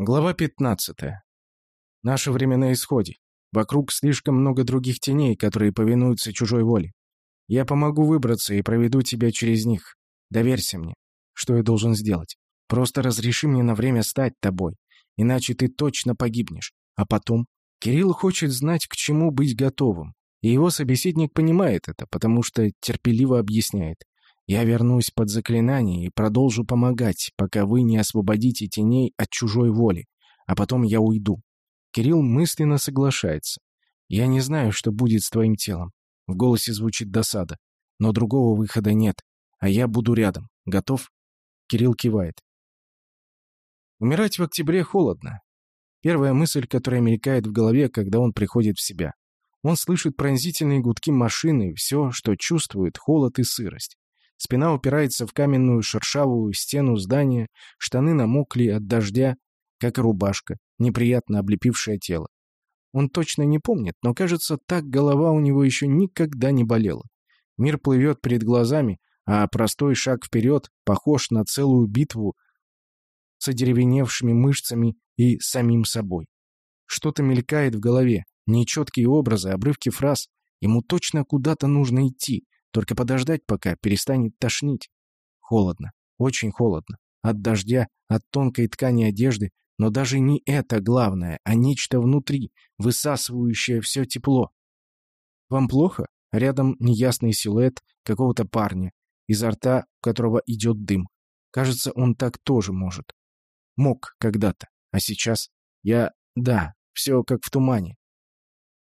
Глава 15. Наше время на исходе. Вокруг слишком много других теней, которые повинуются чужой воле. Я помогу выбраться и проведу тебя через них. Доверься мне. Что я должен сделать? Просто разреши мне на время стать тобой, иначе ты точно погибнешь. А потом? Кирилл хочет знать, к чему быть готовым. И его собеседник понимает это, потому что терпеливо объясняет. Я вернусь под заклинание и продолжу помогать, пока вы не освободите теней от чужой воли, а потом я уйду. Кирилл мысленно соглашается. Я не знаю, что будет с твоим телом. В голосе звучит досада. Но другого выхода нет. А я буду рядом. Готов? Кирилл кивает. Умирать в октябре холодно. Первая мысль, которая мелькает в голове, когда он приходит в себя. Он слышит пронзительные гудки машины, все, что чувствует, холод и сырость. Спина упирается в каменную шершавую стену здания, штаны намокли от дождя, как и рубашка, неприятно облепившая тело. Он точно не помнит, но, кажется, так голова у него еще никогда не болела. Мир плывет перед глазами, а простой шаг вперед похож на целую битву с одеревеневшими мышцами и самим собой. Что-то мелькает в голове, нечеткие образы, обрывки фраз. Ему точно куда-то нужно идти, только подождать, пока перестанет тошнить. Холодно, очень холодно. От дождя, от тонкой ткани одежды, но даже не это главное, а нечто внутри, высасывающее все тепло. «Вам плохо?» Рядом неясный силуэт какого-то парня, изо рта которого идет дым. Кажется, он так тоже может. Мог когда-то, а сейчас я... Да, все как в тумане.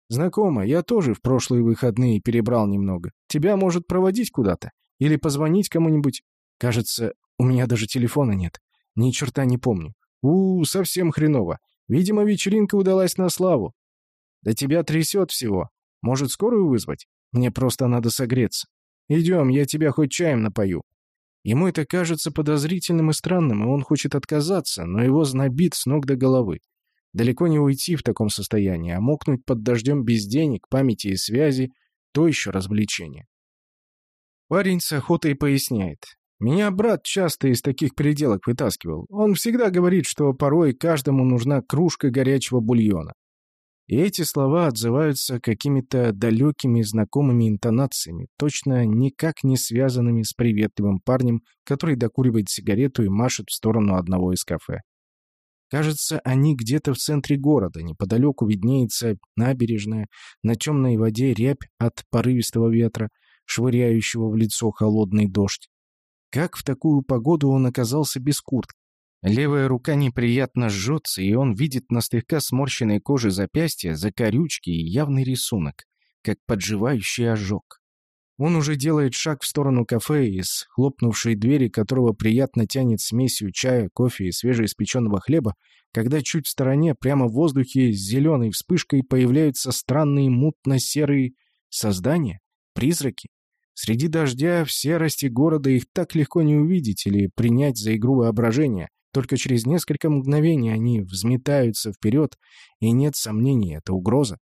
«Знакомо, я тоже в прошлые выходные перебрал немного. Тебя может проводить куда-то? Или позвонить кому-нибудь? Кажется, у меня даже телефона нет. Ни черта не помню. у, -у совсем хреново. Видимо, вечеринка удалась на славу. Да тебя трясет всего. Может, скорую вызвать? Мне просто надо согреться. Идем, я тебя хоть чаем напою». Ему это кажется подозрительным и странным, и он хочет отказаться, но его знобит с ног до головы. Далеко не уйти в таком состоянии, а мокнуть под дождем без денег, памяти и связи — то еще развлечение. Парень с охотой поясняет. «Меня брат часто из таких переделок вытаскивал. Он всегда говорит, что порой каждому нужна кружка горячего бульона. И эти слова отзываются какими-то далекими знакомыми интонациями, точно никак не связанными с приветливым парнем, который докуривает сигарету и машет в сторону одного из кафе. Кажется, они где-то в центре города, неподалеку виднеется набережная, на темной воде рябь от порывистого ветра, швыряющего в лицо холодный дождь. Как в такую погоду он оказался без куртки? Левая рука неприятно жжется, и он видит на слегка сморщенной коже запястья закорючки и явный рисунок, как подживающий ожог. Он уже делает шаг в сторону кафе, из хлопнувшей двери которого приятно тянет смесью чая, кофе и свежеиспеченного хлеба, когда чуть в стороне, прямо в воздухе, с зеленой вспышкой появляются странные мутно-серые создания, призраки. Среди дождя в серости города их так легко не увидеть или принять за игру воображения. Только через несколько мгновений они взметаются вперед, и нет сомнений, это угроза.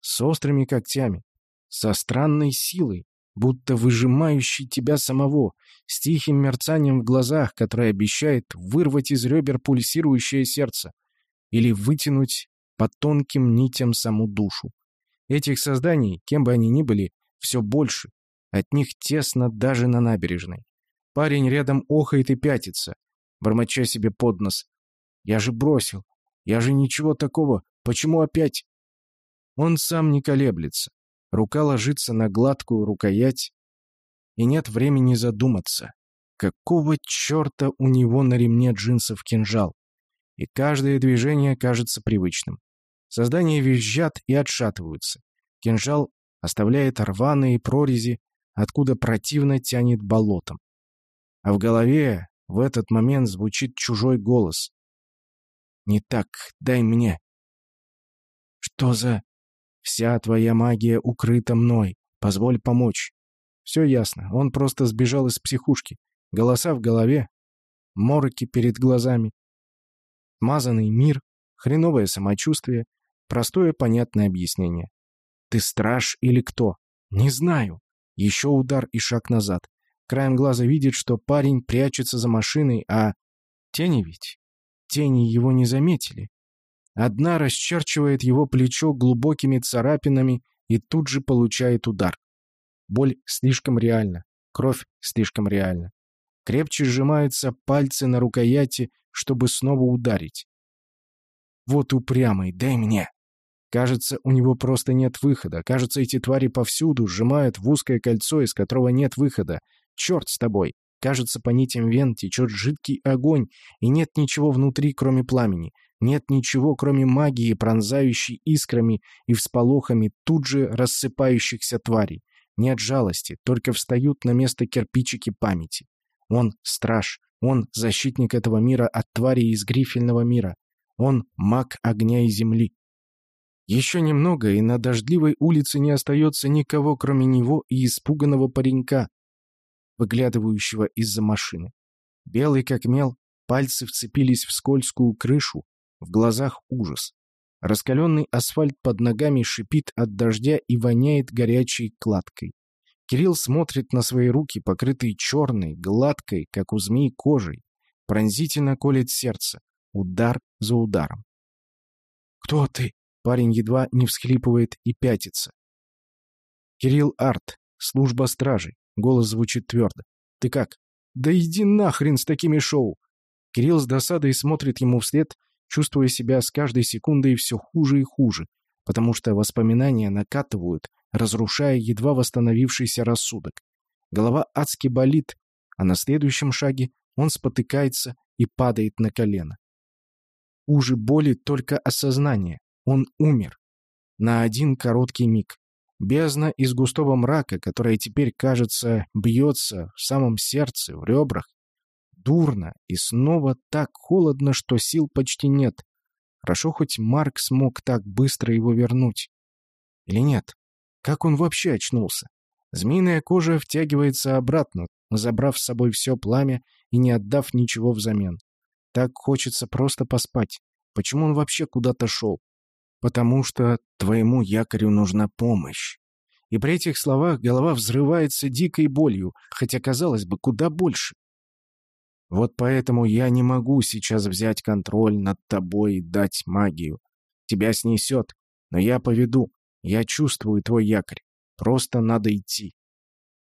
С острыми когтями, со странной силой, будто выжимающий тебя самого, с тихим мерцанием в глазах, которое обещает вырвать из ребер пульсирующее сердце или вытянуть по тонким нитям саму душу. Этих созданий, кем бы они ни были, все больше. От них тесно даже на набережной. Парень рядом охает и пятится, бормоча себе под нос. «Я же бросил! Я же ничего такого! Почему опять?» Он сам не колеблется. Рука ложится на гладкую рукоять, и нет времени задуматься. Какого черта у него на ремне джинсов кинжал? И каждое движение кажется привычным. Создания визжат и отшатываются. Кинжал оставляет рваные прорези, откуда противно тянет болотом. А в голове в этот момент звучит чужой голос. «Не так, дай мне». «Что за...» Вся твоя магия укрыта мной. Позволь помочь. Все ясно. Он просто сбежал из психушки. Голоса в голове, мороки перед глазами. Мазанный мир, хреновое самочувствие, простое понятное объяснение. Ты страж или кто? Не знаю. Еще удар и шаг назад. Краем глаза видит, что парень прячется за машиной, а... Тени ведь? тени его не заметили. Одна расчерчивает его плечо глубокими царапинами и тут же получает удар. Боль слишком реальна, кровь слишком реальна. Крепче сжимаются пальцы на рукояти, чтобы снова ударить. Вот упрямый, дай мне. Кажется, у него просто нет выхода. Кажется, эти твари повсюду сжимают в узкое кольцо, из которого нет выхода. Черт с тобой. Кажется, по нитям вен течет жидкий огонь, и нет ничего внутри, кроме пламени. Нет ничего, кроме магии, пронзающей искрами и всполохами тут же рассыпающихся тварей. Нет жалости, только встают на место кирпичики памяти. Он — страж, он — защитник этого мира от тварей из грифельного мира. Он — маг огня и земли. Еще немного, и на дождливой улице не остается никого, кроме него и испуганного паренька, выглядывающего из-за машины. Белый как мел, пальцы вцепились в скользкую крышу, в глазах ужас. Раскаленный асфальт под ногами шипит от дождя и воняет горячей кладкой. Кирилл смотрит на свои руки, покрытые черной, гладкой, как у змей, кожей. Пронзительно колет сердце. Удар за ударом. «Кто ты?» Парень едва не всхлипывает и пятится. «Кирилл Арт, служба стражей». Голос звучит твердо. «Ты как?» «Да иди нахрен с такими шоу!» Кирилл с досадой смотрит ему вслед, чувствуя себя с каждой секундой все хуже и хуже, потому что воспоминания накатывают, разрушая едва восстановившийся рассудок. Голова адски болит, а на следующем шаге он спотыкается и падает на колено. Хуже боли только осознание. Он умер. На один короткий миг. Бездна из густого мрака, которая теперь, кажется, бьется в самом сердце, в ребрах, дурно, и снова так холодно, что сил почти нет. Хорошо, хоть Марк смог так быстро его вернуть. Или нет? Как он вообще очнулся? Змеиная кожа втягивается обратно, забрав с собой все пламя и не отдав ничего взамен. Так хочется просто поспать. Почему он вообще куда-то шел? Потому что твоему якорю нужна помощь. И при этих словах голова взрывается дикой болью, хотя, казалось бы, куда больше. Вот поэтому я не могу сейчас взять контроль над тобой и дать магию. Тебя снесет, но я поведу. Я чувствую твой якорь. Просто надо идти.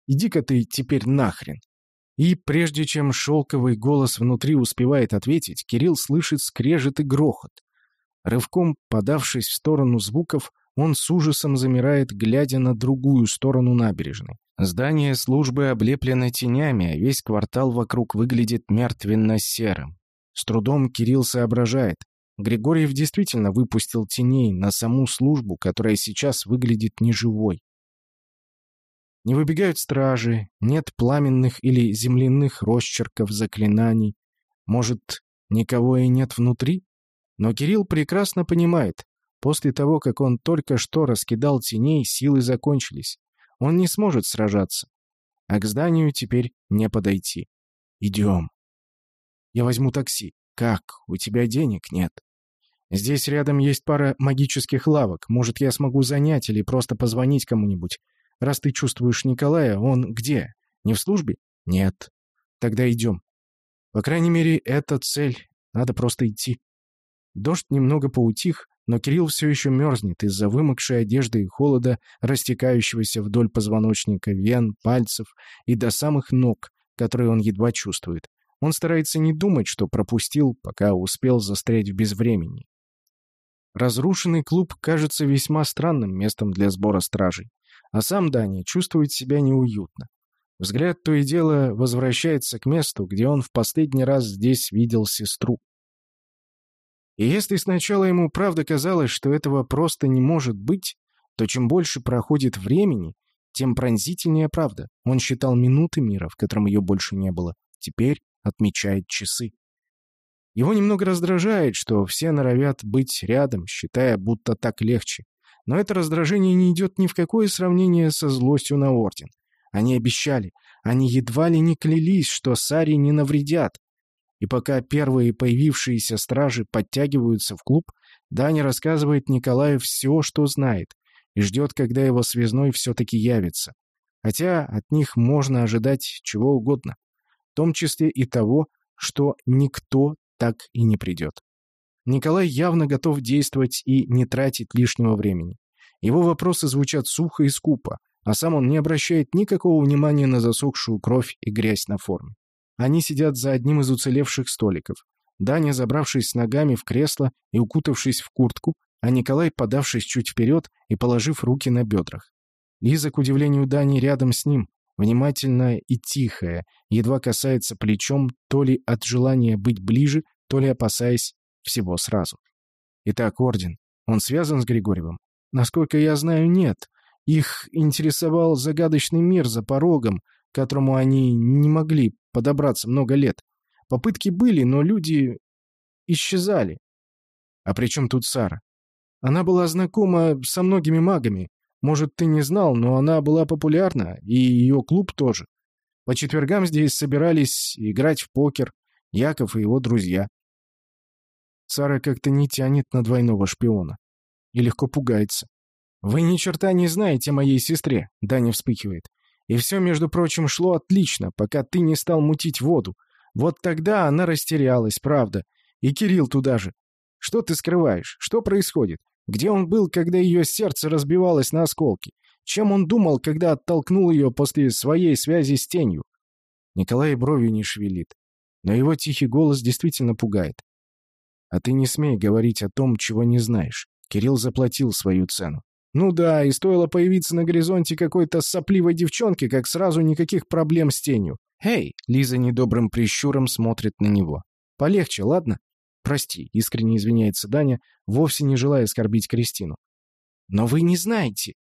Иди-ка ты теперь нахрен. И прежде чем шелковый голос внутри успевает ответить, Кирилл слышит скрежет и грохот. Рывком подавшись в сторону звуков, он с ужасом замирает, глядя на другую сторону набережной. Здание службы облеплено тенями, а весь квартал вокруг выглядит мертвенно-серым. С трудом Кирилл соображает. Григорьев действительно выпустил теней на саму службу, которая сейчас выглядит неживой. Не выбегают стражи, нет пламенных или земляных росчерков заклинаний. Может, никого и нет внутри? Но Кирилл прекрасно понимает, после того, как он только что раскидал теней, силы закончились. Он не сможет сражаться. А к зданию теперь не подойти. Идем. Я возьму такси. Как? У тебя денег нет. Здесь рядом есть пара магических лавок. Может, я смогу занять или просто позвонить кому-нибудь. Раз ты чувствуешь Николая, он где? Не в службе? Нет. Тогда идем. По крайней мере, это цель. Надо просто идти. Дождь немного поутих, но Кирилл все еще мерзнет из-за вымокшей одежды и холода, растекающегося вдоль позвоночника, вен, пальцев и до самых ног, которые он едва чувствует. Он старается не думать, что пропустил, пока успел застрять в безвремени. Разрушенный клуб кажется весьма странным местом для сбора стражей, а сам Дани чувствует себя неуютно. Взгляд то и дело возвращается к месту, где он в последний раз здесь видел сестру. И если сначала ему правда казалось, что этого просто не может быть, то чем больше проходит времени, тем пронзительнее правда. Он считал минуты мира, в котором ее больше не было. Теперь отмечает часы. Его немного раздражает, что все норовят быть рядом, считая, будто так легче. Но это раздражение не идет ни в какое сравнение со злостью на Орден. Они обещали, они едва ли не клялись, что Сари не навредят, и пока первые появившиеся стражи подтягиваются в клуб, Даня рассказывает Николаю все, что знает, и ждет, когда его связной все-таки явится. Хотя от них можно ожидать чего угодно, в том числе и того, что никто так и не придет. Николай явно готов действовать и не тратить лишнего времени. Его вопросы звучат сухо и скупо, а сам он не обращает никакого внимания на засохшую кровь и грязь на форме. Они сидят за одним из уцелевших столиков. Даня, забравшись с ногами в кресло и укутавшись в куртку, а Николай, подавшись чуть вперед и положив руки на бедрах. Лиза, к удивлению Дани, рядом с ним, внимательная и тихая, едва касается плечом то ли от желания быть ближе, то ли опасаясь всего сразу. Итак, орден. Он связан с Григорьевым? Насколько я знаю, нет. Их интересовал загадочный мир за порогом, которому они не могли подобраться много лет. Попытки были, но люди исчезали. А при чем тут Сара? Она была знакома со многими магами. Может, ты не знал, но она была популярна, и ее клуб тоже. По четвергам здесь собирались играть в покер Яков и его друзья. Сара как-то не тянет на двойного шпиона. И легко пугается. «Вы ни черта не знаете моей сестре», — Даня вспыхивает. «И все, между прочим, шло отлично, пока ты не стал мутить воду. Вот тогда она растерялась, правда. И Кирилл туда же. Что ты скрываешь? Что происходит? Где он был, когда ее сердце разбивалось на осколки? Чем он думал, когда оттолкнул ее после своей связи с тенью? Николай бровью не шевелит. Но его тихий голос действительно пугает. А ты не смей говорить о том, чего не знаешь. Кирилл заплатил свою цену. Ну да, и стоило появиться на горизонте какой-то сопливой девчонки, как сразу никаких проблем с тенью. «Эй!» — Лиза недобрым прищуром смотрит на него. «Полегче, ладно?» «Прости», — искренне извиняется Даня, вовсе не желая оскорбить Кристину. «Но вы не знаете».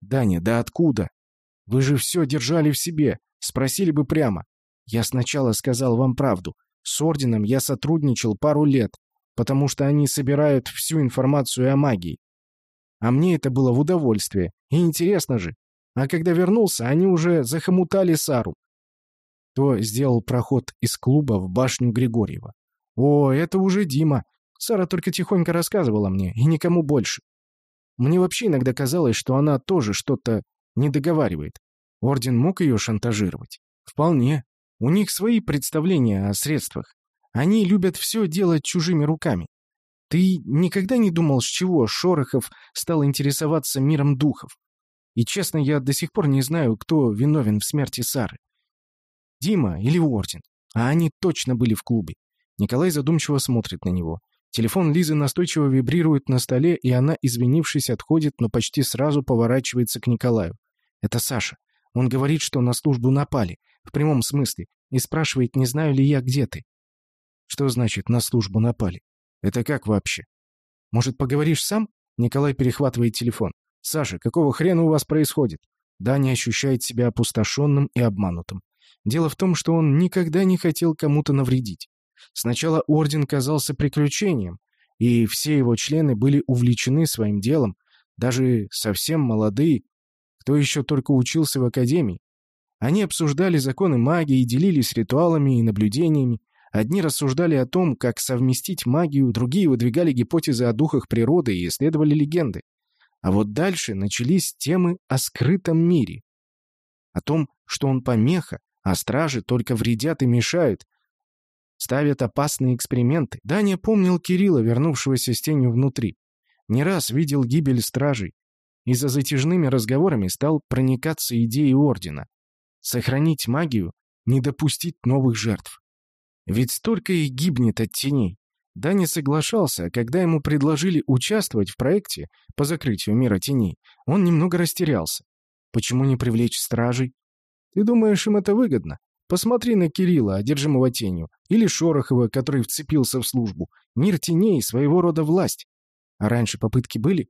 «Даня, да откуда? Вы же все держали в себе. Спросили бы прямо. Я сначала сказал вам правду. С Орденом я сотрудничал пару лет, потому что они собирают всю информацию о магии. А мне это было в удовольствие. И интересно же. А когда вернулся, они уже захомутали Сару. То сделал проход из клуба в башню Григорьева. «О, это уже Дима. Сара только тихонько рассказывала мне, и никому больше. Мне вообще иногда казалось, что она тоже что-то не договаривает. Орден мог ее шантажировать? Вполне. У них свои представления о средствах. Они любят все делать чужими руками. Ты никогда не думал, с чего Шорохов стал интересоваться миром духов? И честно, я до сих пор не знаю, кто виновен в смерти Сары. Дима или Орден. А они точно были в клубе. Николай задумчиво смотрит на него. Телефон Лизы настойчиво вибрирует на столе, и она, извинившись, отходит, но почти сразу поворачивается к Николаю. Это Саша. Он говорит, что на службу напали. В прямом смысле. И спрашивает, не знаю ли я, где ты. Что значит «на службу напали»? Это как вообще? Может, поговоришь сам? Николай перехватывает телефон. «Саша, какого хрена у вас происходит?» Даня ощущает себя опустошенным и обманутым. Дело в том, что он никогда не хотел кому-то навредить. Сначала орден казался приключением, и все его члены были увлечены своим делом, даже совсем молодые, кто еще только учился в академии. Они обсуждали законы магии, делились ритуалами и наблюдениями. Одни рассуждали о том, как совместить магию, другие выдвигали гипотезы о духах природы и исследовали легенды. А вот дальше начались темы о скрытом мире. О том, что он помеха, а стражи только вредят и мешают, ставят опасные эксперименты. Даня помнил Кирилла, вернувшегося с тенью внутри. Не раз видел гибель стражей. И за затяжными разговорами стал проникаться идеей Ордена. Сохранить магию, не допустить новых жертв. Ведь столько их гибнет от теней. Даня соглашался, а когда ему предложили участвовать в проекте по закрытию мира теней, он немного растерялся. Почему не привлечь стражей? Ты думаешь, им это выгодно? Посмотри на Кирилла, одержимого тенью, или Шорохова, который вцепился в службу. Мир теней — своего рода власть. А раньше попытки были?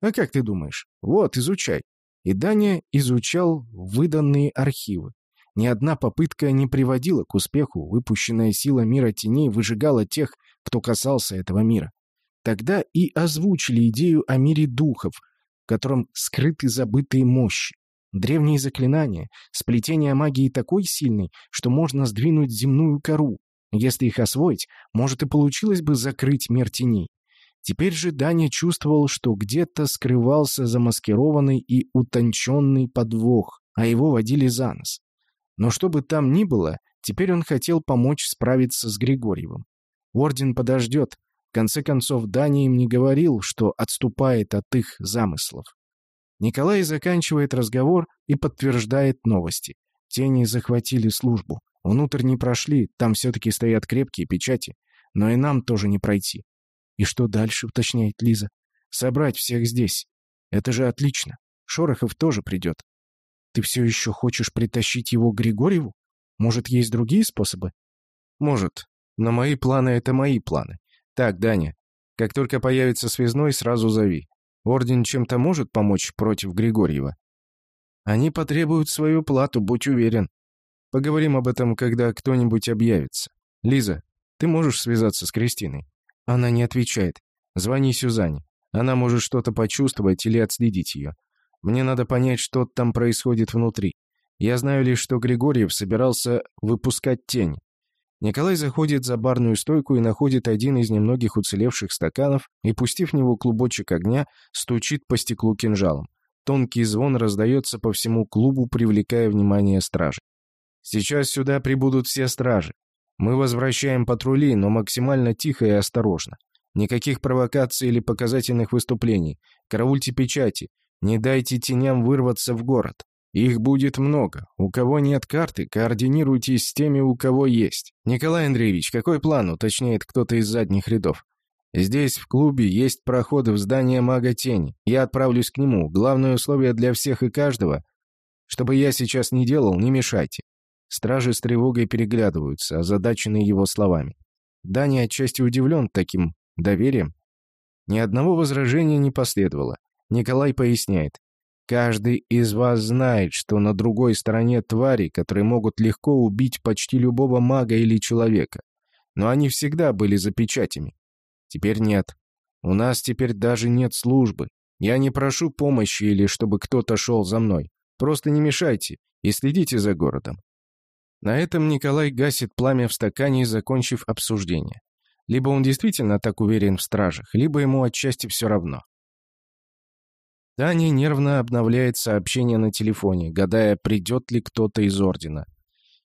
А как ты думаешь? Вот, изучай. И Даня изучал выданные архивы. Ни одна попытка не приводила к успеху, выпущенная сила мира теней выжигала тех, кто касался этого мира. Тогда и озвучили идею о мире духов, в котором скрыты забытые мощи. Древние заклинания, сплетение магии такой сильной, что можно сдвинуть земную кору. Если их освоить, может и получилось бы закрыть мир теней. Теперь же Даня чувствовал, что где-то скрывался замаскированный и утонченный подвох, а его водили за нос. Но что бы там ни было, теперь он хотел помочь справиться с Григорьевым. Орден подождет. В конце концов, Дани им не говорил, что отступает от их замыслов. Николай заканчивает разговор и подтверждает новости. Тени захватили службу. Внутрь не прошли, там все-таки стоят крепкие печати. Но и нам тоже не пройти. «И что дальше?» — уточняет Лиза. «Собрать всех здесь. Это же отлично. Шорохов тоже придет. Ты все еще хочешь притащить его к Григорьеву? Может, есть другие способы?» «Может. Но мои планы — это мои планы. Так, Даня, как только появится связной, сразу зови. Орден чем-то может помочь против Григорьева?» «Они потребуют свою плату, будь уверен. Поговорим об этом, когда кто-нибудь объявится. Лиза, ты можешь связаться с Кристиной?» Она не отвечает. «Звони Сюзанне. Она может что-то почувствовать или отследить ее. Мне надо понять, что там происходит внутри. Я знаю лишь, что Григорьев собирался выпускать тень. Николай заходит за барную стойку и находит один из немногих уцелевших стаканов и, пустив в него клубочек огня, стучит по стеклу кинжалом. Тонкий звон раздается по всему клубу, привлекая внимание стражи. «Сейчас сюда прибудут все стражи. Мы возвращаем патрули, но максимально тихо и осторожно. Никаких провокаций или показательных выступлений. Караульте печати. Не дайте теням вырваться в город. Их будет много. У кого нет карты, координируйтесь с теми, у кого есть. Николай Андреевич, какой план, уточняет кто-то из задних рядов. Здесь, в клубе, есть проходы в здание мага тени. Я отправлюсь к нему. Главное условие для всех и каждого. Чтобы я сейчас не делал, не мешайте. Стражи с тревогой переглядываются, озадаченные его словами. Даня отчасти удивлен таким доверием. Ни одного возражения не последовало. Николай поясняет. Каждый из вас знает, что на другой стороне твари, которые могут легко убить почти любого мага или человека. Но они всегда были за печатями. Теперь нет. У нас теперь даже нет службы. Я не прошу помощи или чтобы кто-то шел за мной. Просто не мешайте и следите за городом. На этом Николай гасит пламя в стакане, закончив обсуждение. Либо он действительно так уверен в стражах, либо ему отчасти все равно. Таня нервно обновляет сообщение на телефоне, гадая, придет ли кто-то из Ордена.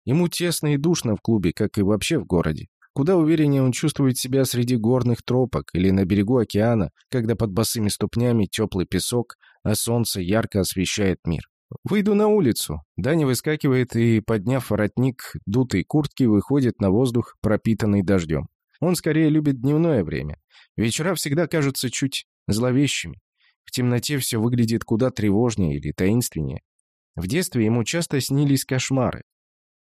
Ему тесно и душно в клубе, как и вообще в городе. Куда увереннее он чувствует себя среди горных тропок или на берегу океана, когда под босыми ступнями теплый песок, а солнце ярко освещает мир. Выйду на улицу. Даня выскакивает и, подняв воротник дутой куртки, выходит на воздух, пропитанный дождем. Он скорее любит дневное время. Вечера всегда кажутся чуть зловещими. В темноте все выглядит куда тревожнее или таинственнее. В детстве ему часто снились кошмары.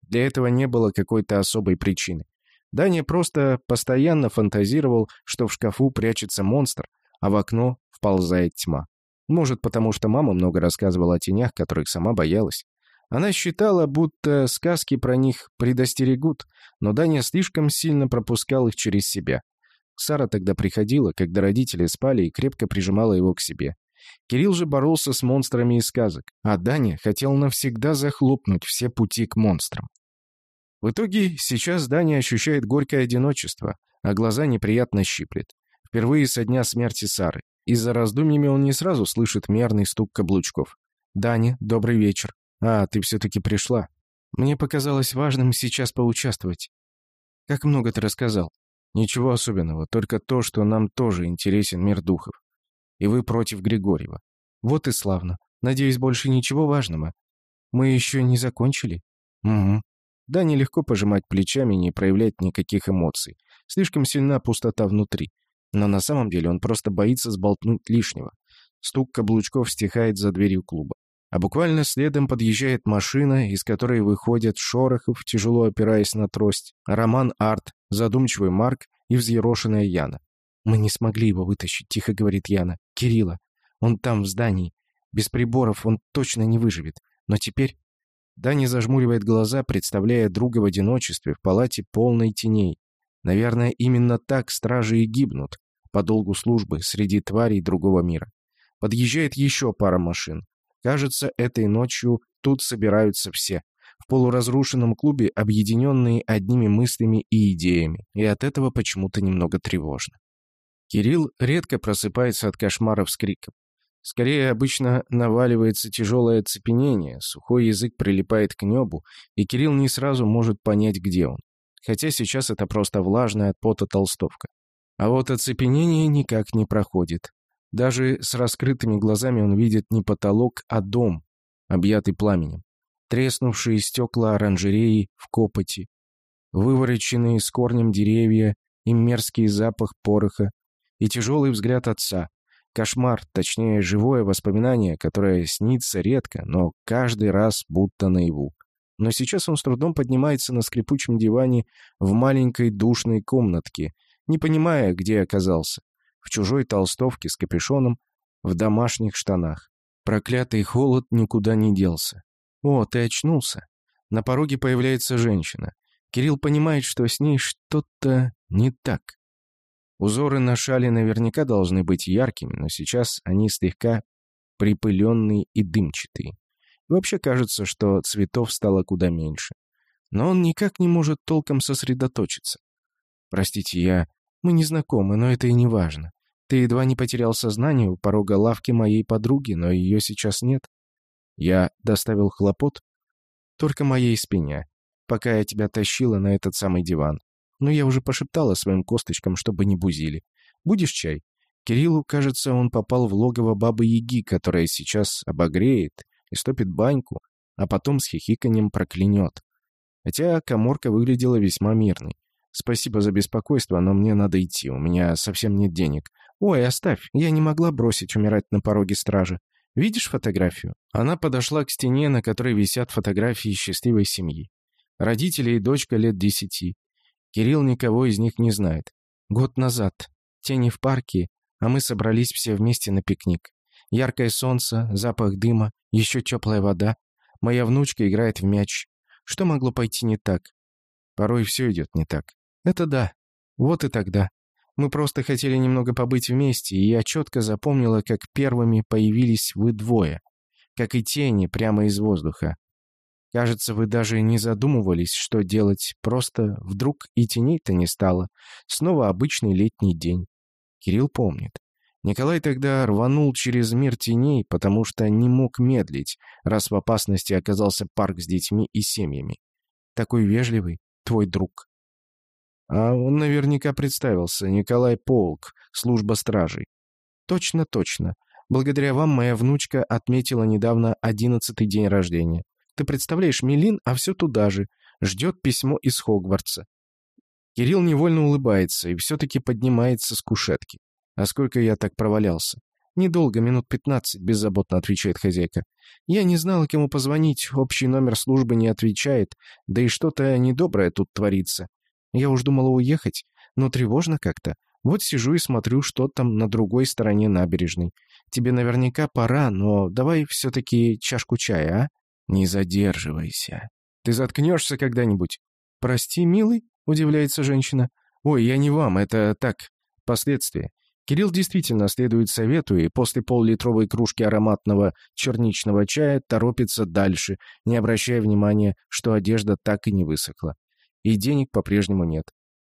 Для этого не было какой-то особой причины. Даня просто постоянно фантазировал, что в шкафу прячется монстр, а в окно вползает тьма. Может, потому что мама много рассказывала о тенях, которых сама боялась. Она считала, будто сказки про них предостерегут, но Даня слишком сильно пропускал их через себя. Сара тогда приходила, когда родители спали, и крепко прижимала его к себе. Кирилл же боролся с монстрами из сказок, а Даня хотел навсегда захлопнуть все пути к монстрам. В итоге сейчас Даня ощущает горькое одиночество, а глаза неприятно щиплет. Впервые со дня смерти Сары. Из-за раздумьями он не сразу слышит мерный стук каблучков. «Даня, добрый вечер. А, ты все-таки пришла. Мне показалось важным сейчас поучаствовать. Как много ты рассказал?» «Ничего особенного, только то, что нам тоже интересен мир духов. И вы против Григорьева. Вот и славно. Надеюсь, больше ничего важного. Мы еще не закончили?» «Угу». Да, нелегко пожимать плечами и не проявлять никаких эмоций. Слишком сильна пустота внутри. Но на самом деле он просто боится сболтнуть лишнего. Стук каблучков стихает за дверью клуба. А буквально следом подъезжает машина, из которой выходят Шорохов, тяжело опираясь на трость, Роман Арт, задумчивый Марк и взъерошенная Яна. «Мы не смогли его вытащить», — тихо говорит Яна. «Кирилла. Он там, в здании. Без приборов он точно не выживет. Но теперь...» Дани зажмуривает глаза, представляя друга в одиночестве в палате полной теней. Наверное, именно так стражи и гибнут по долгу службы среди тварей другого мира. Подъезжает еще пара машин. Кажется, этой ночью тут собираются все. В полуразрушенном клубе, объединенные одними мыслями и идеями. И от этого почему-то немного тревожно. Кирилл редко просыпается от кошмаров с криком. Скорее, обычно наваливается тяжелое оцепенение, сухой язык прилипает к небу, и Кирилл не сразу может понять, где он. хотя сейчас это просто влажная от пота толстовка. А вот оцепенение никак не проходит. Даже с раскрытыми глазами он видит не потолок, а дом, объятый пламенем. Треснувшие стекла оранжереи в копоти, вывороченные с корнем деревья и мерзкий запах пороха, и тяжелый взгляд отца. Кошмар, точнее, живое воспоминание, которое снится редко, но каждый раз будто наяву. Но сейчас он с трудом поднимается на скрипучем диване в маленькой душной комнатке, не понимая, где оказался. В чужой толстовке с капюшоном, в домашних штанах. Проклятый холод никуда не делся. «О, ты очнулся!» На пороге появляется женщина. Кирилл понимает, что с ней что-то не так. Узоры на шале наверняка должны быть яркими, но сейчас они слегка припыленные и дымчатые. И вообще кажется, что цветов стало куда меньше. Но он никак не может толком сосредоточиться. «Простите, я... Мы не знакомы, но это и не важно. Ты едва не потерял сознание у порога лавки моей подруги, но ее сейчас нет. Я доставил хлопот только моей спине, пока я тебя тащила на этот самый диван. Но я уже пошептала своим косточкам, чтобы не бузили. Будешь чай? Кириллу, кажется, он попал в логово бабы-яги, которая сейчас обогреет и стопит баньку, а потом с хихиканьем проклянет. Хотя коморка выглядела весьма мирной. «Спасибо за беспокойство, но мне надо идти, у меня совсем нет денег». «Ой, оставь, я не могла бросить умирать на пороге стражи. Видишь фотографию?» Она подошла к стене, на которой висят фотографии счастливой семьи. Родители и дочка лет десяти. Кирилл никого из них не знает. Год назад. Тени в парке, а мы собрались все вместе на пикник. Яркое солнце, запах дыма, еще теплая вода. Моя внучка играет в мяч. Что могло пойти не так? Порой все идет не так. Это да. Вот и тогда. Мы просто хотели немного побыть вместе, и я четко запомнила, как первыми появились вы двое. Как и тени прямо из воздуха. Кажется, вы даже не задумывались, что делать, просто вдруг и теней-то не стало. Снова обычный летний день. Кирилл помнит. Николай тогда рванул через мир теней, потому что не мог медлить, раз в опасности оказался парк с детьми и семьями. Такой вежливый, твой друг. А он наверняка представился. Николай Полк, служба стражей. Точно, точно. Благодаря вам моя внучка отметила недавно одиннадцатый день рождения. Ты представляешь, Милин, а все туда же. Ждет письмо из Хогвартса. Кирилл невольно улыбается и все-таки поднимается с кушетки. А сколько я так провалялся? «Недолго, минут пятнадцать», — беззаботно отвечает хозяйка. «Я не знала, кому позвонить, общий номер службы не отвечает, да и что-то недоброе тут творится. Я уж думала уехать, но тревожно как-то. Вот сижу и смотрю, что там на другой стороне набережной. Тебе наверняка пора, но давай все-таки чашку чая, а?» «Не задерживайся. Ты заткнешься когда-нибудь?» «Прости, милый?» — удивляется женщина. «Ой, я не вам, это так, последствия. Кирилл действительно следует совету и после поллитровой кружки ароматного черничного чая торопится дальше, не обращая внимания, что одежда так и не высохла. И денег по-прежнему нет.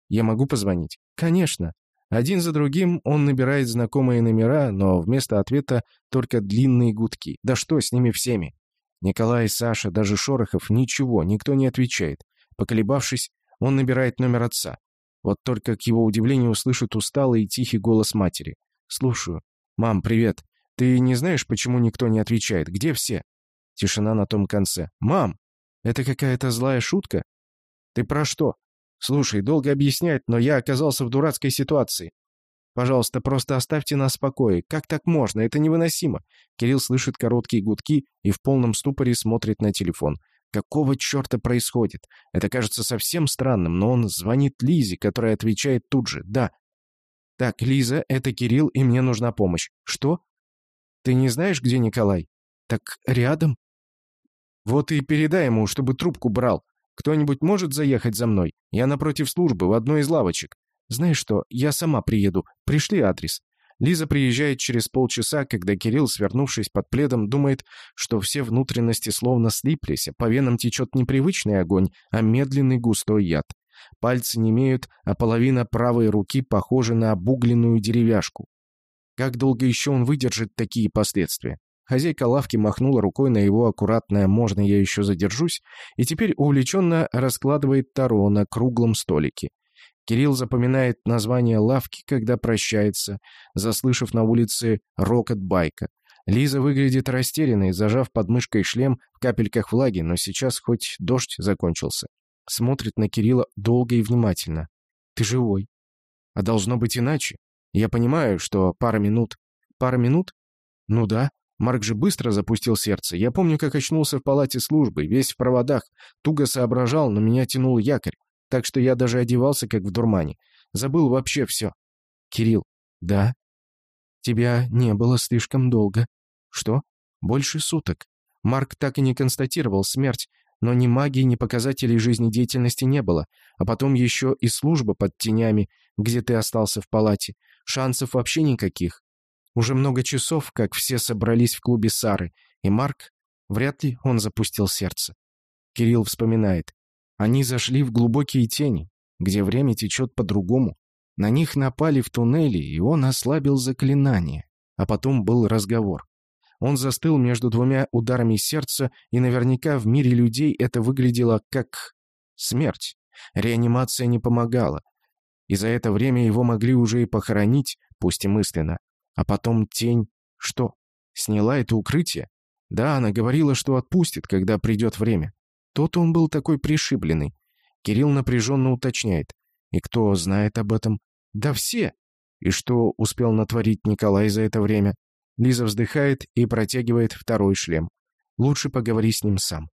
Я могу позвонить? Конечно. Один за другим он набирает знакомые номера, но вместо ответа только длинные гудки. Да что с ними всеми? Николай, Саша, даже Шорохов, ничего, никто не отвечает. Поколебавшись, он набирает номер отца. Вот только к его удивлению услышит усталый и тихий голос матери. «Слушаю. Мам, привет. Ты не знаешь, почему никто не отвечает? Где все?» Тишина на том конце. «Мам! Это какая-то злая шутка?» «Ты про что?» «Слушай, долго объяснять, но я оказался в дурацкой ситуации. Пожалуйста, просто оставьте нас в покое. Как так можно? Это невыносимо. Кирилл слышит короткие гудки и в полном ступоре смотрит на телефон. Какого черта происходит? Это кажется совсем странным, но он звонит Лизе, которая отвечает тут же. Да. Так, Лиза, это Кирилл, и мне нужна помощь. Что? Ты не знаешь, где Николай? Так рядом? Вот и передай ему, чтобы трубку брал. Кто-нибудь может заехать за мной? Я напротив службы, в одной из лавочек. «Знаешь что, я сама приеду. Пришли адрес». Лиза приезжает через полчаса, когда Кирилл, свернувшись под пледом, думает, что все внутренности словно слиплись, а по венам течет не привычный огонь, а медленный густой яд. Пальцы не имеют, а половина правой руки похожа на обугленную деревяшку. Как долго еще он выдержит такие последствия? Хозяйка лавки махнула рукой на его аккуратное «можно я еще задержусь» и теперь увлеченно раскладывает таро на круглом столике. Кирилл запоминает название лавки, когда прощается, заслышав на улице рокот байка. Лиза выглядит растерянной, зажав под мышкой шлем в капельках влаги, но сейчас хоть дождь закончился. Смотрит на Кирилла долго и внимательно. «Ты живой. А должно быть иначе. Я понимаю, что пара минут...» «Пара минут?» «Ну да. Марк же быстро запустил сердце. Я помню, как очнулся в палате службы, весь в проводах. Туго соображал, но меня тянул якорь. Так что я даже одевался, как в дурмане. Забыл вообще все. Кирилл. Да? Тебя не было слишком долго. Что? Больше суток. Марк так и не констатировал смерть, но ни магии, ни показателей жизнедеятельности не было. А потом еще и служба под тенями, где ты остался в палате. Шансов вообще никаких. Уже много часов, как все собрались в клубе Сары, и Марк... Вряд ли он запустил сердце. Кирилл вспоминает. Они зашли в глубокие тени, где время течет по-другому. На них напали в туннеле, и он ослабил заклинание. А потом был разговор. Он застыл между двумя ударами сердца, и наверняка в мире людей это выглядело как смерть. Реанимация не помогала. И за это время его могли уже и похоронить, пусть и мысленно. А потом тень... Что? Сняла это укрытие? Да, она говорила, что отпустит, когда придет время. Тот он был такой пришибленный. Кирилл напряженно уточняет. И кто знает об этом? Да все! И что успел натворить Николай за это время? Лиза вздыхает и протягивает второй шлем. Лучше поговори с ним сам.